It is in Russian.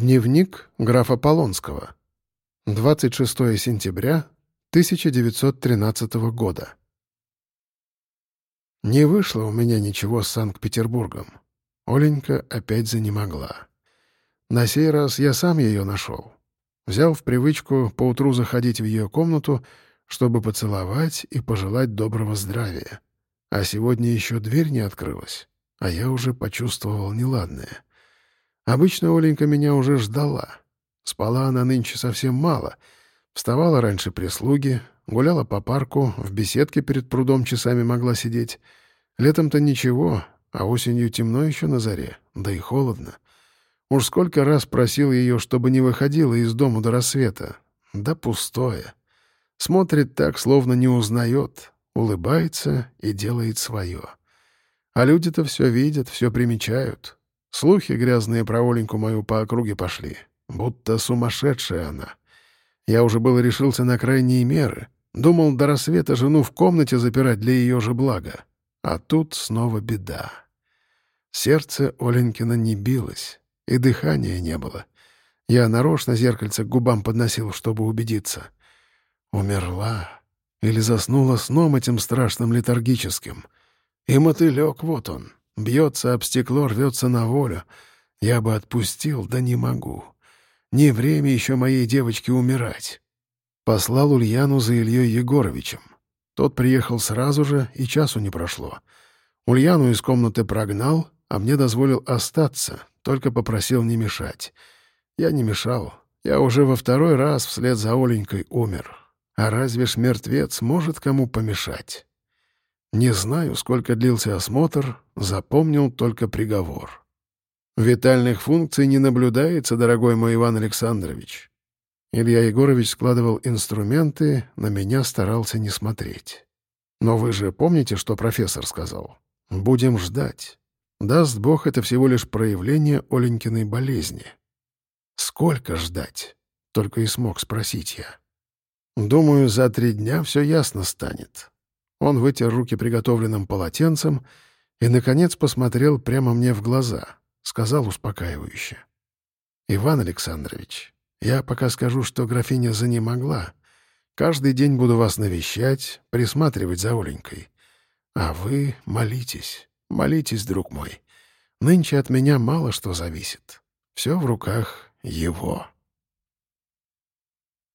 Дневник графа Полонского. 26 сентября 1913 года. Не вышло у меня ничего с Санкт-Петербургом. Оленька опять занемогла. На сей раз я сам ее нашел. Взял в привычку поутру заходить в ее комнату, чтобы поцеловать и пожелать доброго здравия. А сегодня еще дверь не открылась, а я уже почувствовал неладное — Обычно Оленька меня уже ждала. Спала она нынче совсем мало. Вставала раньше прислуги, гуляла по парку, в беседке перед прудом часами могла сидеть. Летом-то ничего, а осенью темно еще на заре, да и холодно. Уж сколько раз просил ее, чтобы не выходила из дому до рассвета. Да пустое. Смотрит так, словно не узнает, улыбается и делает свое. А люди-то все видят, все примечают. Слухи грязные про Оленьку мою по округе пошли. Будто сумасшедшая она. Я уже было решился на крайние меры. Думал до рассвета жену в комнате запирать для ее же блага. А тут снова беда. Сердце Оленькина не билось, и дыхания не было. Я нарочно зеркальце к губам подносил, чтобы убедиться. Умерла. Или заснула сном этим страшным летаргическим. И мотылек вот он, Бьется об стекло, рвется на волю. Я бы отпустил, да не могу. Не время еще моей девочке умирать. Послал Ульяну за Ильей Егоровичем. Тот приехал сразу же, и часу не прошло. Ульяну из комнаты прогнал, а мне дозволил остаться, только попросил не мешать. Я не мешал. Я уже во второй раз вслед за Оленькой умер. А разве ж мертвец может кому помешать? Не знаю, сколько длился осмотр, запомнил только приговор. «Витальных функций не наблюдается, дорогой мой Иван Александрович». Илья Егорович складывал инструменты, на меня старался не смотреть. «Но вы же помните, что профессор сказал? Будем ждать. Даст Бог, это всего лишь проявление Оленькиной болезни». «Сколько ждать?» — только и смог спросить я. «Думаю, за три дня все ясно станет. Он вытер руки приготовленным полотенцем и, наконец, посмотрел прямо мне в глаза, сказал успокаивающе. «Иван Александрович, я пока скажу, что графиня занемогла. Каждый день буду вас навещать, присматривать за Оленькой. А вы молитесь, молитесь, друг мой. Нынче от меня мало что зависит. Все в руках его».